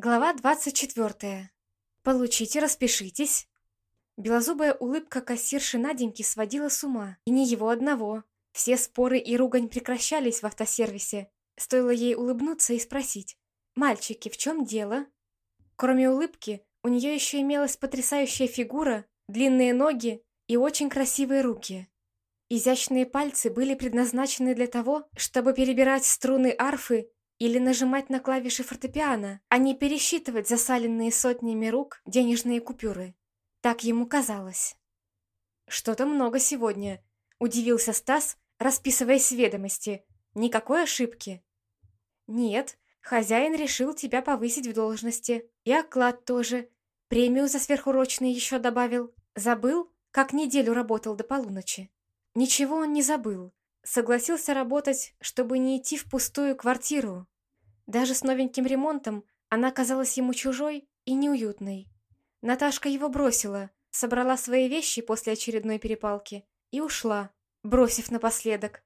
Глава 24. Получите, распишитесь. Белозубая улыбка кассирши Наденьки сводила с ума. И не его одного. Все споры и ругань прекращались в автосервисе. Стоило ей улыбнуться и спросить. «Мальчики, в чем дело?» Кроме улыбки, у нее еще имелась потрясающая фигура, длинные ноги и очень красивые руки. Изящные пальцы были предназначены для того, чтобы перебирать струны арфы или нажимать на клавиши фортепиано, а не пересчитывать засаленные сотнями рук денежные купюры. Так ему казалось. «Что-то много сегодня», — удивился Стас, расписываясь ведомости. «Никакой ошибки». «Нет, хозяин решил тебя повысить в должности. И оклад тоже. Премию за сверхурочные еще добавил. Забыл, как неделю работал до полуночи?» Ничего он не забыл. Согласился работать, чтобы не идти в пустую квартиру. Даже с новеньким ремонтом она казалась ему чужой и неуютной. Наташка его бросила, собрала свои вещи после очередной перепалки и ушла, бросив напоследок.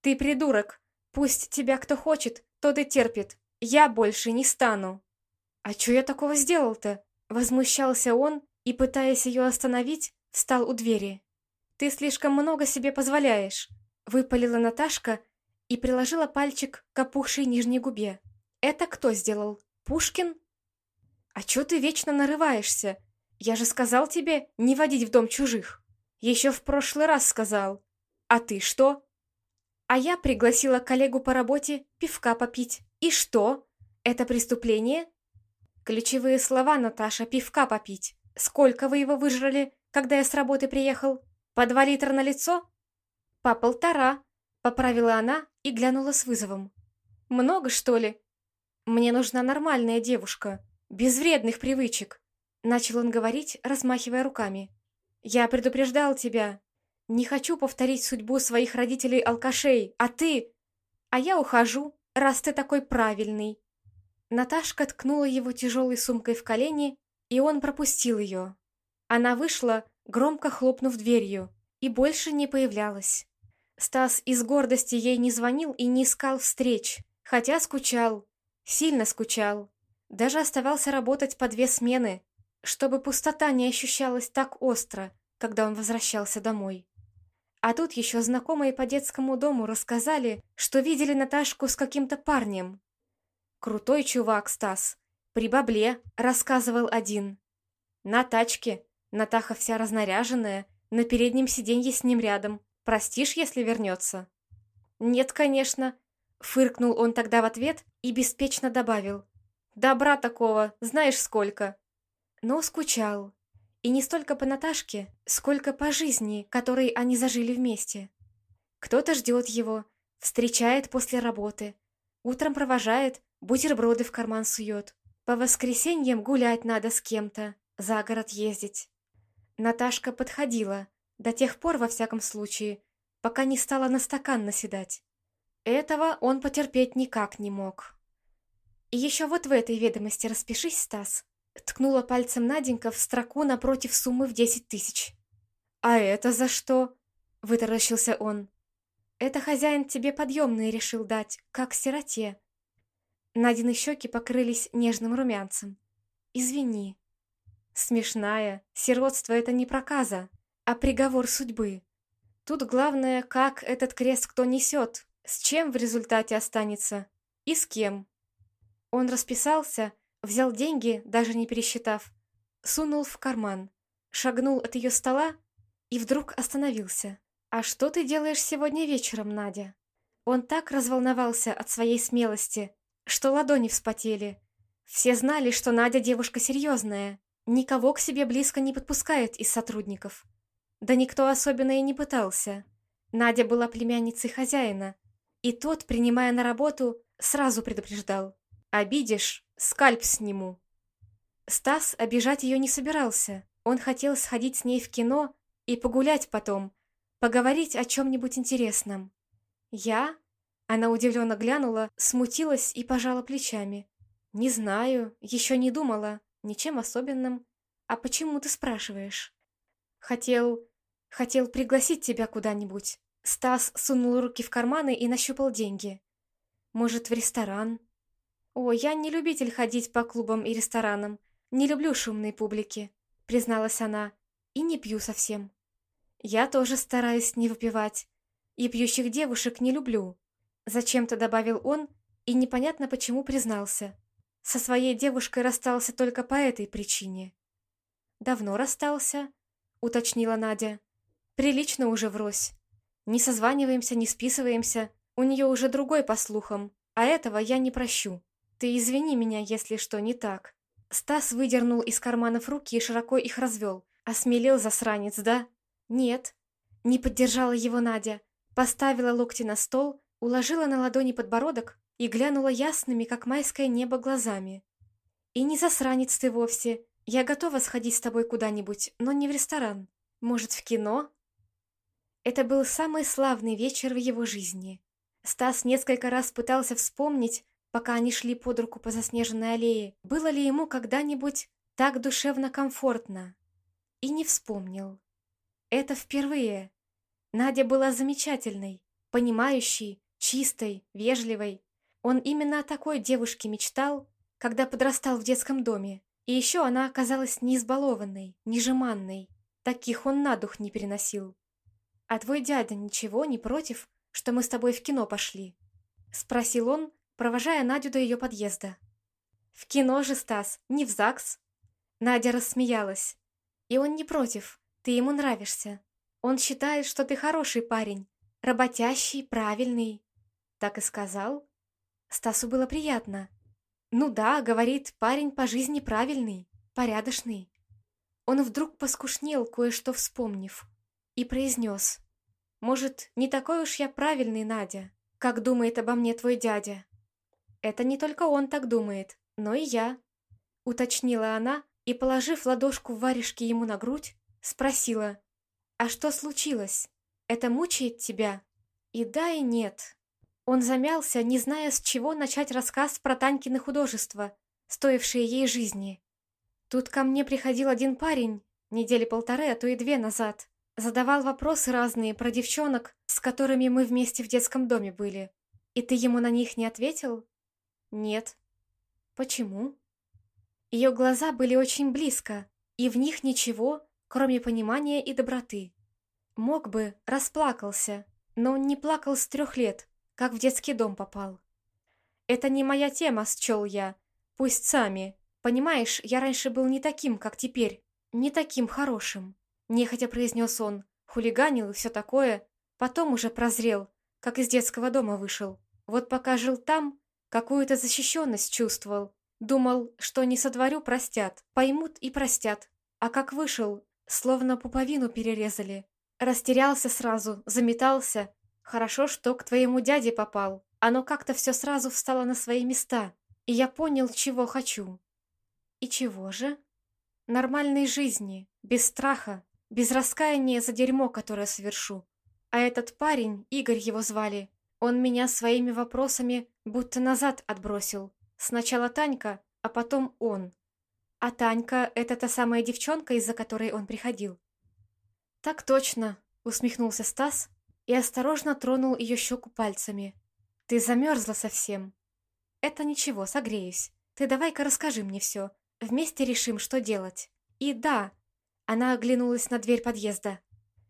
«Ты придурок! Пусть тебя кто хочет, тот и терпит. Я больше не стану!» «А что я такого сделал-то?» Возмущался он и, пытаясь ее остановить, встал у двери. «Ты слишком много себе позволяешь. Выпалила Наташка и приложила пальчик к опухшей нижней губе. «Это кто сделал? Пушкин?» «А чё ты вечно нарываешься? Я же сказал тебе не водить в дом чужих. Еще в прошлый раз сказал. А ты что?» «А я пригласила коллегу по работе пивка попить. И что? Это преступление?» «Ключевые слова, Наташа, пивка попить. Сколько вы его выжрали, когда я с работы приехал? По два литра на лицо?» «По полтора», — поправила она и глянула с вызовом. «Много, что ли?» «Мне нужна нормальная девушка, без вредных привычек», — начал он говорить, размахивая руками. «Я предупреждал тебя. Не хочу повторить судьбу своих родителей-алкашей, а ты...» «А я ухожу, раз ты такой правильный». Наташка ткнула его тяжелой сумкой в колени, и он пропустил ее. Она вышла, громко хлопнув дверью, и больше не появлялась. Стас из гордости ей не звонил и не искал встреч, хотя скучал, сильно скучал. Даже оставался работать по две смены, чтобы пустота не ощущалась так остро, когда он возвращался домой. А тут еще знакомые по детскому дому рассказали, что видели Наташку с каким-то парнем. «Крутой чувак, Стас. При бабле», — рассказывал один. «На тачке. Натаха вся разнаряженная, на переднем сиденье с ним рядом. Простишь, если вернется?» «Нет, конечно», — фыркнул он тогда в ответ и беспечно добавил. «Добра такого, знаешь сколько». Но скучал. И не столько по Наташке, сколько по жизни, которой они зажили вместе. Кто-то ждет его, встречает после работы, утром провожает, бутерброды в карман сует. По воскресеньям гулять надо с кем-то, за город ездить. Наташка подходила, до тех пор, во всяком случае, пока не стала на стакан наседать. Этого он потерпеть никак не мог. «И еще вот в этой ведомости распишись, Стас», ткнула пальцем Наденька в строку напротив суммы в десять тысяч. «А это за что?» — вытаращился он. «Это хозяин тебе подъемные решил дать, как сироте». Надины щеки покрылись нежным румянцем. «Извини». Смешная, сиротство — это не проказа, а приговор судьбы. Тут главное, как этот крест кто несет, с чем в результате останется и с кем. Он расписался, взял деньги, даже не пересчитав, сунул в карман, шагнул от ее стола и вдруг остановился. «А что ты делаешь сегодня вечером, Надя?» Он так разволновался от своей смелости, что ладони вспотели. Все знали, что Надя девушка серьезная, никого к себе близко не подпускает из сотрудников. Да никто особенно и не пытался. Надя была племянницей хозяина, и тот, принимая на работу, сразу предупреждал. «Обидишь, скальп сниму». Стас обижать ее не собирался. Он хотел сходить с ней в кино и погулять потом, поговорить о чем-нибудь интересном. «Я?» Она удивленно глянула, смутилась и пожала плечами. «Не знаю, еще не думала, ничем особенным. А почему ты спрашиваешь?» Хотел... хотел пригласить тебя куда-нибудь. Стас сунул руки в карманы и нащупал деньги. Может, в ресторан? «О, я не любитель ходить по клубам и ресторанам. Не люблю шумной публики», — призналась она. «И не пью совсем». «Я тоже стараюсь не выпивать. И пьющих девушек не люблю», — зачем-то добавил он и непонятно почему признался. Со своей девушкой расстался только по этой причине. «Давно расстался?» — уточнила Надя. «Прилично уже врозь. Не созваниваемся, не списываемся. У нее уже другой по слухам, а этого я не прощу. Ты извини меня, если что не так». Стас выдернул из карманов руки и широко их развел. Осмелел засранец, да? Нет. Не поддержала его Надя. Поставила локти на стол, уложила на ладони подбородок и глянула ясными, как майское небо, глазами. «И не засранец ты вовсе. Я готова сходить с тобой куда-нибудь, но не в ресторан. Может, в кино?» Это был самый славный вечер в его жизни. Стас несколько раз пытался вспомнить, пока они шли под руку по заснеженной аллее, было ли ему когда-нибудь так душевно комфортно. И не вспомнил. Это впервые. Надя была замечательной, понимающей, чистой, вежливой. Он именно о такой девушке мечтал, когда подрастал в детском доме. И еще она оказалась не избалованной, не жеманной. Таких он на дух не переносил. «А твой дядя ничего не против, что мы с тобой в кино пошли?» Спросил он, провожая Надю до ее подъезда. «В кино же, Стас, не в ЗАГС!» Надя рассмеялась. «И он не против, ты ему нравишься. Он считает, что ты хороший парень, работящий, правильный». Так и сказал. Стасу было приятно. «Ну да, — говорит, — парень по жизни правильный, порядочный». Он вдруг поскушнел, кое-что вспомнив, и произнес. «Может, не такой уж я правильный, Надя, как думает обо мне твой дядя?» «Это не только он так думает, но и я», — уточнила она и, положив ладошку в варежке ему на грудь, спросила. «А что случилось? Это мучает тебя?» И да, и нет. Он замялся, не зная, с чего начать рассказ про Танькины художества, стоившие ей жизни. Тут ко мне приходил один парень, недели полторы, а то и две назад. Задавал вопросы разные про девчонок, с которыми мы вместе в детском доме были. И ты ему на них не ответил? Нет. Почему? Ее глаза были очень близко, и в них ничего, кроме понимания и доброты. Мог бы, расплакался, но он не плакал с трех лет, как в детский дом попал. «Это не моя тема», — счел я. «Пусть сами. Понимаешь, я раньше был не таким, как теперь. Не таким хорошим». Нехотя произнес он. Хулиганил и все такое. Потом уже прозрел, как из детского дома вышел. Вот пока жил там, какую-то защищенность чувствовал. Думал, что не сотворю, простят. Поймут и простят. А как вышел, словно пуповину перерезали. Растерялся сразу, заметался, Хорошо, что к твоему дяде попал. Оно как-то все сразу встало на свои места, и я понял, чего хочу. И чего же? Нормальной жизни, без страха, без раскаяния за дерьмо, которое совершу. А этот парень, Игорь его звали, он меня своими вопросами будто назад отбросил. Сначала Танька, а потом он. А Танька — это та самая девчонка, из-за которой он приходил. «Так точно», — усмехнулся Стас, и осторожно тронул ее щеку пальцами. «Ты замерзла совсем». «Это ничего, согреюсь. Ты давай-ка расскажи мне все. Вместе решим, что делать». «И да...» Она оглянулась на дверь подъезда.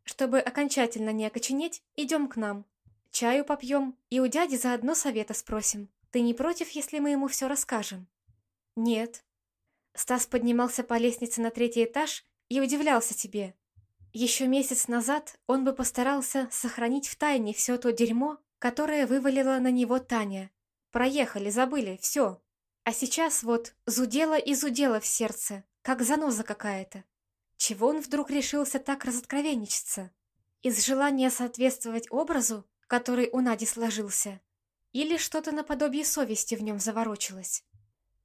«Чтобы окончательно не окоченеть, идем к нам. Чаю попьем и у дяди заодно совета спросим. Ты не против, если мы ему все расскажем?» «Нет». Стас поднимался по лестнице на третий этаж и удивлялся тебе. Еще месяц назад он бы постарался сохранить в тайне все то дерьмо, которое вывалила на него Таня. Проехали, забыли, все. А сейчас вот зудела и зудела в сердце, как заноза какая-то. Чего он вдруг решился так разоткровенничаться? Из желания соответствовать образу, который у Нади сложился? Или что-то наподобие совести в нем заворочилось?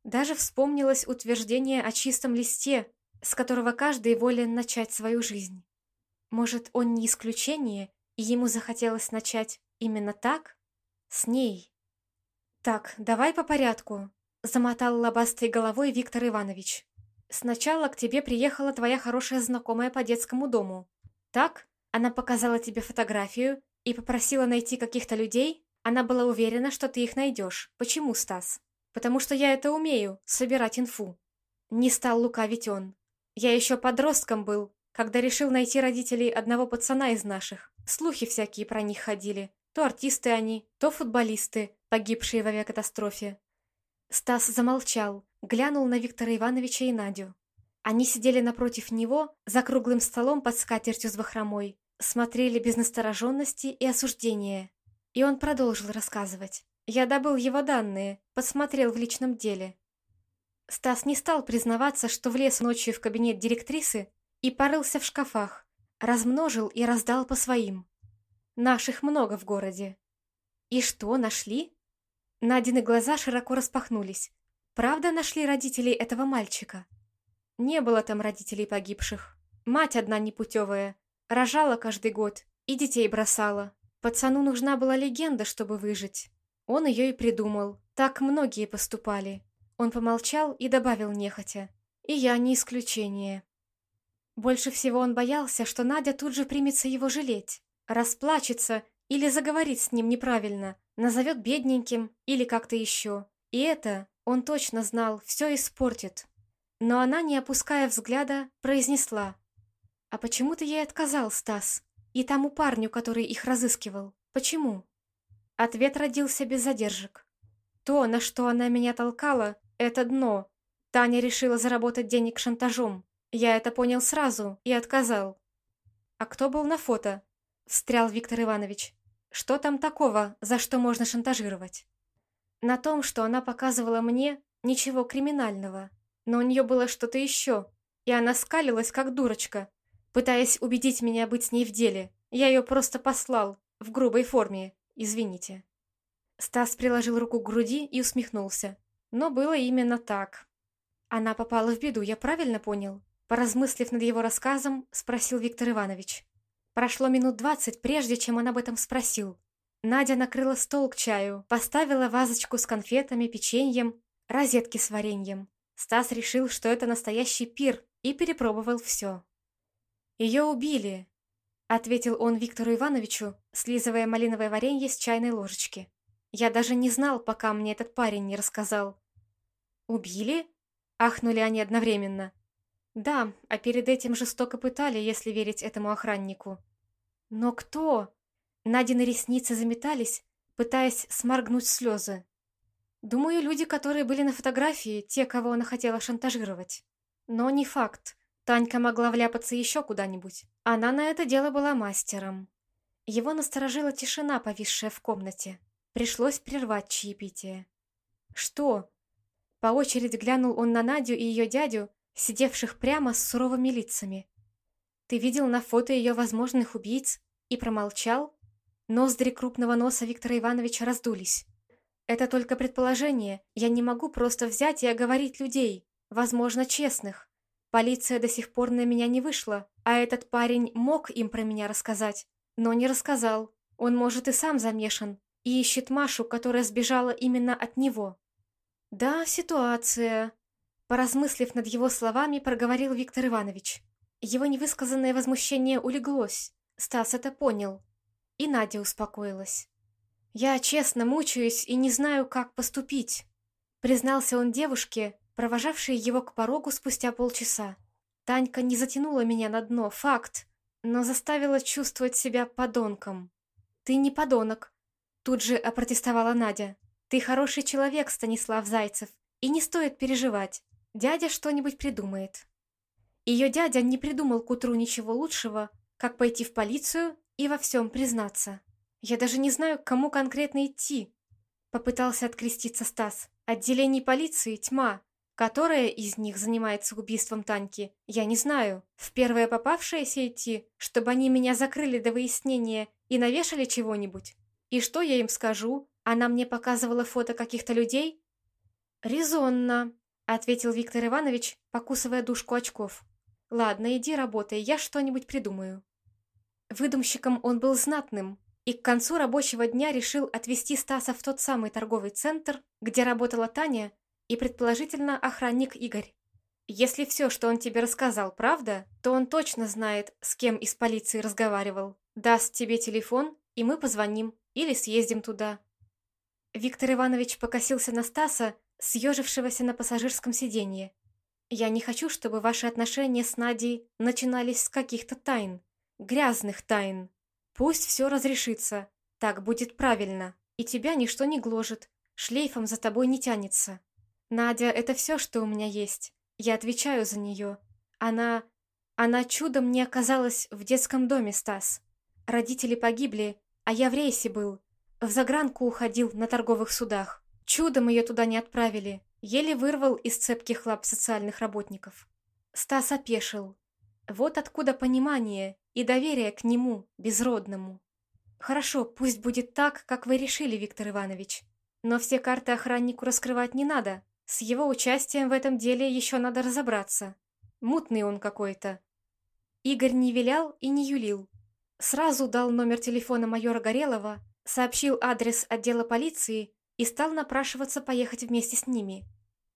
Даже вспомнилось утверждение о чистом листе, с которого каждый волен начать свою жизнь. Может, он не исключение, и ему захотелось начать именно так? С ней? Так, давай по порядку, замотал лобастой головой Виктор Иванович. Сначала к тебе приехала твоя хорошая знакомая по детскому дому. Так? Она показала тебе фотографию и попросила найти каких-то людей? Она была уверена, что ты их найдешь. Почему, Стас? потому что я это умею, собирать инфу. Не стал лукавить он. Я еще подростком был, когда решил найти родителей одного пацана из наших. Слухи всякие про них ходили. То артисты они, то футболисты, погибшие в авиакатастрофе. Стас замолчал, глянул на Виктора Ивановича и Надю. Они сидели напротив него, за круглым столом под скатертью с бахромой, смотрели без настороженности и осуждения. И он продолжил рассказывать. Я добыл его данные, посмотрел в личном деле. Стас не стал признаваться, что влез ночью в кабинет директрисы и порылся в шкафах, размножил и раздал по своим. Наших много в городе. И что, нашли? Надины глаза широко распахнулись. Правда нашли родителей этого мальчика? Не было там родителей погибших. Мать одна непутевая. Рожала каждый год и детей бросала. Пацану нужна была легенда, чтобы выжить. Он ее и придумал. Так многие поступали. Он помолчал и добавил нехотя. И я не исключение. Больше всего он боялся, что Надя тут же примется его жалеть, расплачется или заговорит с ним неправильно, назовет бедненьким или как-то еще. И это, он точно знал, все испортит. Но она, не опуская взгляда, произнесла. «А почему ты ей отказал, Стас? И тому парню, который их разыскивал? Почему?» Ответ родился без задержек. То, на что она меня толкала, это дно. Таня решила заработать денег шантажом. Я это понял сразу и отказал. «А кто был на фото?» – встрял Виктор Иванович. «Что там такого, за что можно шантажировать?» На том, что она показывала мне, ничего криминального. Но у нее было что-то еще, и она скалилась, как дурочка, пытаясь убедить меня быть с ней в деле. Я ее просто послал, в грубой форме, извините. Стас приложил руку к груди и усмехнулся. Но было именно так. Она попала в беду, я правильно понял? Поразмыслив над его рассказом, спросил Виктор Иванович. Прошло минут двадцать, прежде чем он об этом спросил. Надя накрыла стол к чаю, поставила вазочку с конфетами, печеньем, розетки с вареньем. Стас решил, что это настоящий пир, и перепробовал все. «Ее убили», — ответил он Виктору Ивановичу, слизывая малиновое варенье с чайной ложечки. «Я даже не знал, пока мне этот парень не рассказал». «Убили?» — ахнули они одновременно. «Да, а перед этим жестоко пытали, если верить этому охраннику». «Но кто?» Надины ресницы заметались, пытаясь сморгнуть слезы. Думаю, люди, которые были на фотографии, те, кого она хотела шантажировать. Но не факт. Танька могла вляпаться еще куда-нибудь. Она на это дело была мастером. Его насторожила тишина, повисшая в комнате. Пришлось прервать чаепитие. «Что?» По очереди глянул он на Надю и ее дядю, сидевших прямо с суровыми лицами. «Ты видел на фото ее возможных убийц?» И промолчал? Ноздри крупного носа Виктора Ивановича раздулись. Это только предположение. Я не могу просто взять и оговорить людей, возможно, честных. Полиция до сих пор на меня не вышла, а этот парень мог им про меня рассказать, но не рассказал. Он, может, и сам замешан, и ищет Машу, которая сбежала именно от него. Да, ситуация. Поразмыслив над его словами, проговорил Виктор Иванович. Его невысказанное возмущение улеглось. Стас это понял. И Надя успокоилась. «Я честно мучаюсь и не знаю, как поступить», признался он девушке, провожавшей его к порогу спустя полчаса. Танька не затянула меня на дно, факт, но заставила чувствовать себя подонком. «Ты не подонок», тут же опротестовала Надя. «Ты хороший человек, Станислав Зайцев, и не стоит переживать. Дядя что-нибудь придумает». Ее дядя не придумал к утру ничего лучшего, как пойти в полицию и во всем признаться. «Я даже не знаю, к кому конкретно идти», — попытался откреститься Стас. «Отделений полиции тьма. Которая из них занимается убийством Таньки, я не знаю. В первое попавшееся идти, чтобы они меня закрыли до выяснения и навешали чего-нибудь. И что я им скажу? Она мне показывала фото каких-то людей?» «Резонно», — ответил Виктор Иванович, покусывая дужку очков. «Ладно, иди работай, я что-нибудь придумаю». Выдумщиком он был знатным, и к концу рабочего дня решил отвезти Стаса в тот самый торговый центр, где работала Таня и, предположительно, охранник Игорь. Если все, что он тебе рассказал, правда, то он точно знает, с кем из полиции разговаривал. Даст тебе телефон, и мы позвоним или съездим туда. Виктор Иванович покосился на Стаса, съежившегося на пассажирском сиденье. «Я не хочу, чтобы ваши отношения с Надей начинались с каких-то тайн, грязных тайн. Пусть все разрешится, так будет правильно, и тебя ничто не гложет, шлейфом за тобой не тянется. Надя — это все, что у меня есть. Я отвечаю за нее. Она... Она чудом не оказалась в детском доме, Стас. Родители погибли, а я в рейсе был. В загранку уходил на торговых судах. Чудом ее туда не отправили. Еле вырвал из цепких лап социальных работников. Стас опешил. Вот откуда понимание и доверие к нему, безродному. Хорошо, пусть будет так, как вы решили, Виктор Иванович. Но все карты охраннику раскрывать не надо. С его участием в этом деле еще надо разобраться. Мутный он какой-то. Игорь не вилял и не юлил. Сразу дал номер телефона майора Горелова, сообщил адрес отдела полиции и стал напрашиваться поехать вместе с ними.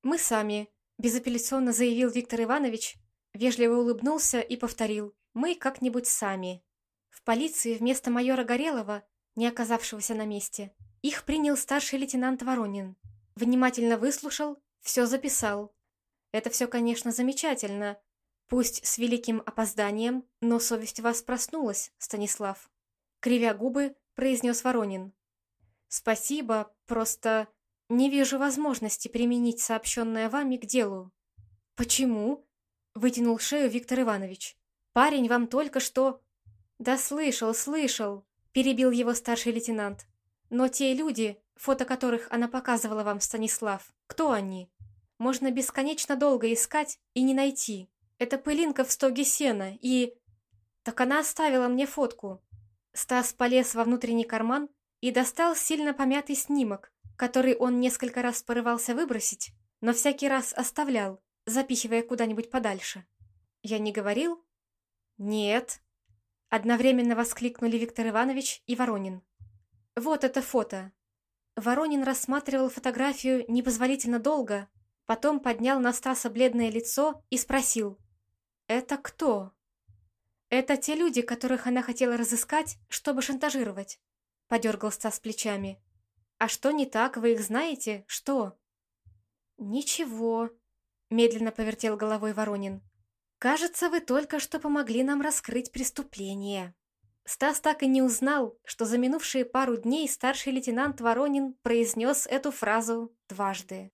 «Мы сами», – безапелляционно заявил Виктор Иванович, вежливо улыбнулся и повторил «Мы как-нибудь сами». В полиции вместо майора Горелова, не оказавшегося на месте, их принял старший лейтенант Воронин. Внимательно выслушал, все записал. Это все, конечно, замечательно, Пусть с великим опозданием, но совесть вас проснулась, Станислав. Кривя губы, произнес Воронин. Спасибо, просто не вижу возможности применить сообщенное вами к делу. Почему? Вытянул шею Виктор Иванович. Парень вам только что... Да слышал, слышал, перебил его старший лейтенант. Но те люди, фото которых она показывала вам, Станислав, кто они? Можно бесконечно долго искать и не найти. Это пылинка в стоге сена, и... Так она оставила мне фотку. Стас полез во внутренний карман и достал сильно помятый снимок, который он несколько раз порывался выбросить, но всякий раз оставлял, запихивая куда-нибудь подальше. «Я не говорил?» «Нет», — одновременно воскликнули Виктор Иванович и Воронин. «Вот это фото». Воронин рассматривал фотографию непозволительно долго, потом поднял на Стаса бледное лицо и спросил. «Это кто?» «Это те люди, которых она хотела разыскать, чтобы шантажировать», — подергал Стас плечами. «А что не так, вы их знаете? Что?» «Ничего», — медленно повертел головой Воронин. «Кажется, вы только что помогли нам раскрыть преступление». Стас так и не узнал, что за минувшие пару дней старший лейтенант Воронин произнес эту фразу дважды.